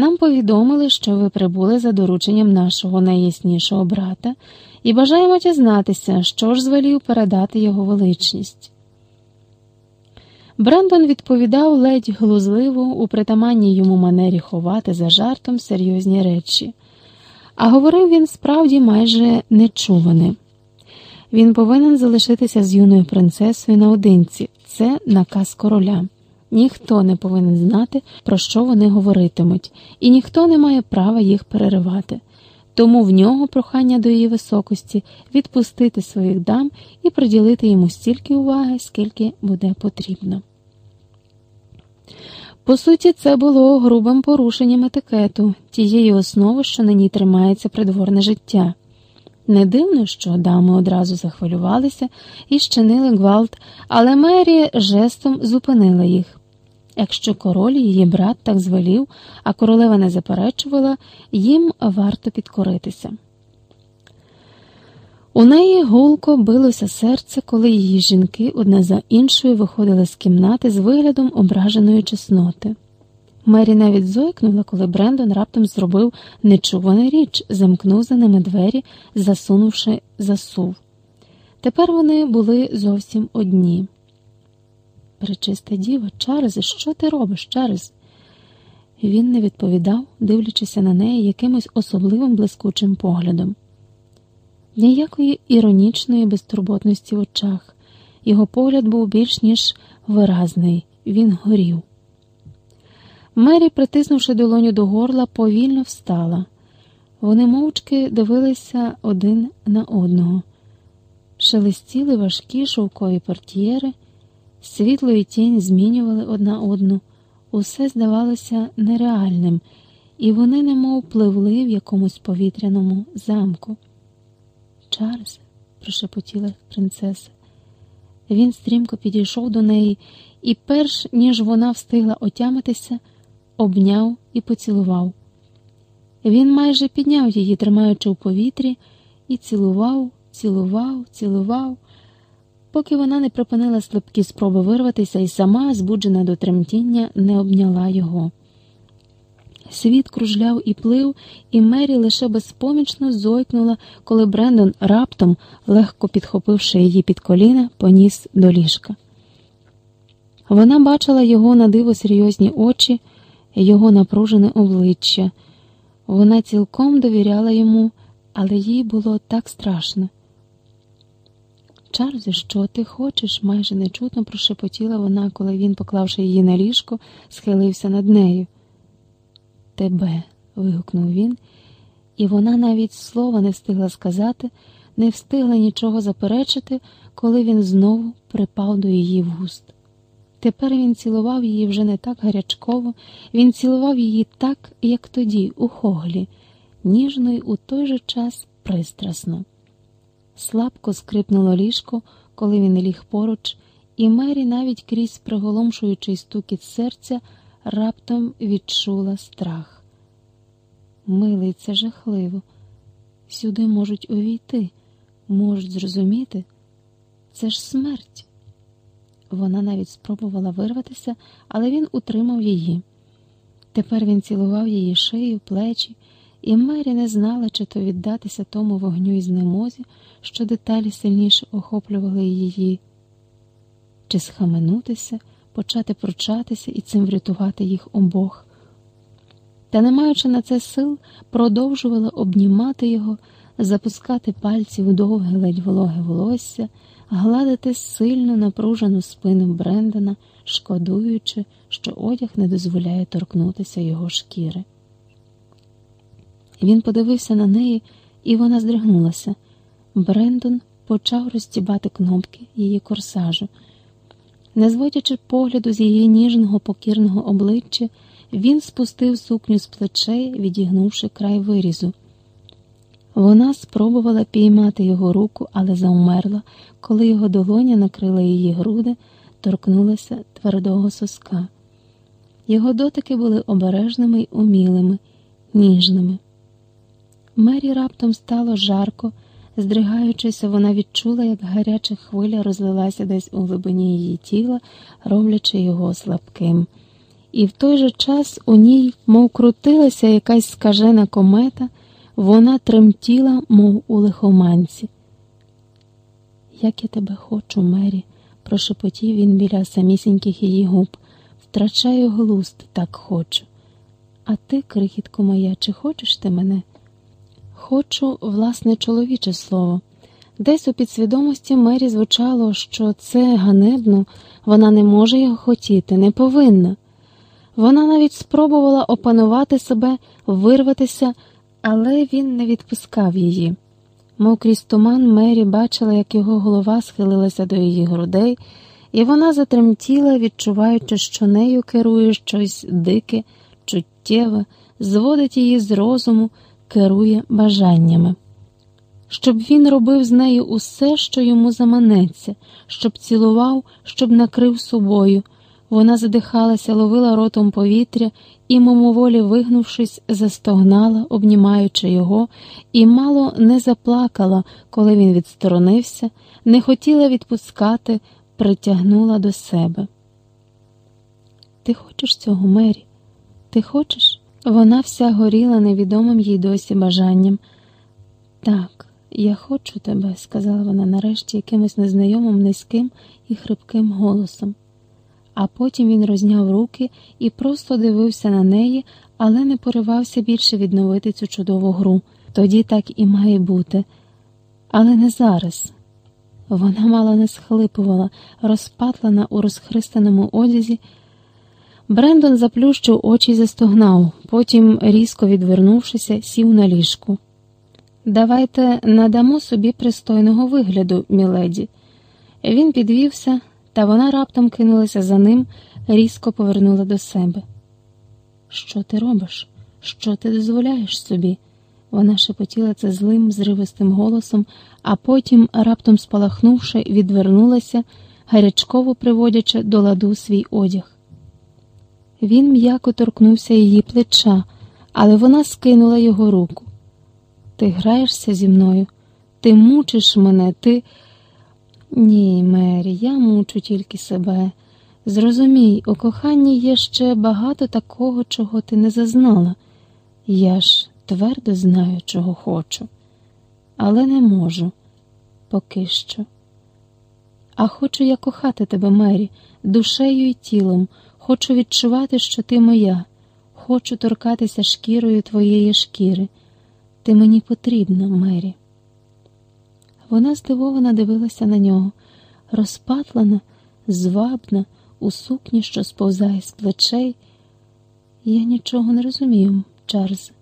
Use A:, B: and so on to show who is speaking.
A: Нам повідомили, що ви прибули за дорученням нашого найяснішого брата, і бажаємо дізнатися, що ж звелів передати його величність. Брендон відповідав ледь глузливо у притаманній йому манері ховати за жартом серйозні речі, а говорив він справді майже нечуване. Він повинен залишитися з юною принцесою наодинці, це наказ короля. Ніхто не повинен знати, про що вони говоритимуть, і ніхто не має права їх переривати. Тому в нього прохання до її високості відпустити своїх дам і приділити йому стільки уваги, скільки буде потрібно. По суті, це було грубим порушенням етикету, тієї основи, що на ній тримається придворне життя. Не дивно, що дами одразу захвилювалися і щинили гвалт, але Мері жестом зупинила їх. Якщо король її брат так звелів, а королева не заперечувала, їм варто підкоритися. У неї гулко билося серце, коли її жінки одна за іншою виходили з кімнати з виглядом ображеної чесноти. Мері навіть зойкнула, коли Брендон раптом зробив нечувану річ, замкнув за ними двері, засунувши засув. Тепер вони були зовсім одні. Пречиста діва, Чарльзе, що ти робиш, Чарльз? Він не відповідав, дивлячися на неї якимось особливим блискучим поглядом. Ніякої іронічної безтурботності в очах. Його погляд був більш ніж виразний, він горів. Мері, притиснувши долоню до горла, повільно встала. Вони мовчки дивилися один на одного, шелестіли важкі шовкові портьєри, світло і тінь змінювали одна одну, усе здавалося нереальним, і вони немов пливли в якомусь повітряному замку. Чарльз, прошепотіла принцеса. Він стрімко підійшов до неї, і, перш ніж вона встигла отямитися, обняв і поцілував. Він майже підняв її, тримаючи в повітрі, і цілував, цілував, цілував, поки вона не припинила слабкі спроби вирватися і сама, збуджена до тремтіння, не обняла його. Світ кружляв і плив, і Мері лише безпомічно зойкнула, коли Брендон раптом, легко підхопивши її під коліна, поніс до ліжка. Вона бачила його на диво серйозні очі, його напружене обличчя. Вона цілком довіряла йому, але їй було так страшно. Чарльзе, що ти хочеш? майже нечутно прошепотіла вона, коли він, поклавши її на ліжко, схилився над нею. Тебе. вигукнув він, і вона навіть слова не встигла сказати, не встигла нічого заперечити, коли він знову припав до її вуст. Тепер він цілував її вже не так гарячково, він цілував її так, як тоді, у хоглі, ніжно й у той же час пристрасно. Слабко скрипнуло ліжко, коли він ліг поруч, і Мері, навіть крізь приголомшуючий стукіт серця, раптом відчула страх. Милий, це жахливо. Сюди можуть увійти, можуть зрозуміти. Це ж смерть. Вона навіть спробувала вирватися, але він утримав її. Тепер він цілував її шию, плечі, і Мері не знала, чи то віддатися тому вогню і знемозі, що деталі сильніше охоплювали її, чи схаменутися почати пручатися і цим врятувати їх обох. Та, не маючи на це сил, продовжувала обнімати його, запускати пальці у довге ледь вологе волосся, гладити сильно напружену спину Брендана, шкодуючи, що одяг не дозволяє торкнутися його шкіри. Він подивився на неї, і вона здригнулася. Брендон почав розтібати кнопки її корсажу. Не зводячи погляду з її ніжного покірного обличчя, він спустив сукню з плечей, відігнувши край вирізу. Вона спробувала піймати його руку, але заумерла, коли його долоня накрила її груди, торкнулася твердого соска. Його дотики були обережними й умілими, ніжними. Мері раптом стало жарко. Здригаючися, вона відчула, як гаряча хвиля розлилася десь у глибині її тіла, роблячи його слабким, і в той же час у ній, мов крутилася якась скажена комета, вона тремтіла, мов у лихоманці. Як я тебе хочу, Мері, прошепотів він біля самісіньких її губ. Втрачаю глуст, так хочу. А ти, крихітко моя, чи хочеш ти мене? Хочу, власне, чоловіче слово. Десь у підсвідомості Мері звучало, що це ганебно, вона не може його хотіти, не повинна. Вона навіть спробувала опанувати себе, вирватися, але він не відпускав її. Мов крізь туман Мері бачила, як його голова схилилася до її грудей, і вона затремтіла, відчуваючи, що нею керує щось дике, чуттєве, зводить її з розуму, керує бажаннями. Щоб він робив з нею усе, що йому заманеться, щоб цілував, щоб накрив собою. Вона задихалася, ловила ротом повітря і, мимоволі вигнувшись, застогнала, обнімаючи його, і мало не заплакала, коли він відсторонився, не хотіла відпускати, притягнула до себе. Ти хочеш цього, Мері? Ти хочеш? Вона вся горіла невідомим їй досі бажанням. Так, я хочу тебе, сказала вона нарешті якимось незнайомим низьким і хрипким голосом а потім він розняв руки і просто дивився на неї, але не поривався більше відновити цю чудову гру. Тоді так і має бути. Але не зараз. Вона мало не схлипувала, розпатлана у розхристаному одязі. Брендон заплющив очі і застогнав, потім, різко відвернувшися, сів на ліжку. Давайте надамо собі пристойного вигляду, міледі. Він підвівся, та вона раптом кинулася за ним, різко повернула до себе. Що ти робиш? Що ти дозволяєш собі? Вона шепотіла це злим, зривистим голосом, а потім, раптом спалахнувши, відвернулася, гарячково приводячи до ладу свій одяг. Він м'яко торкнувся її плеча, але вона скинула його руку. Ти граєшся зі мною, ти мучиш мене, ти. Ні, Мері, я мучу тільки себе. Зрозумій, у коханні є ще багато такого, чого ти не зазнала. Я ж твердо знаю, чого хочу, але не можу поки що. А хочу я кохати тебе, Мері, душею і тілом, хочу відчувати, що ти моя, хочу торкатися шкірою твоєї шкіри. Ти мені потрібна, Мері. Вона здивовано дивилася на нього, розпатлана, звабна, у сукні, що сповзає з плечей. Я нічого не розумію, Чарльз.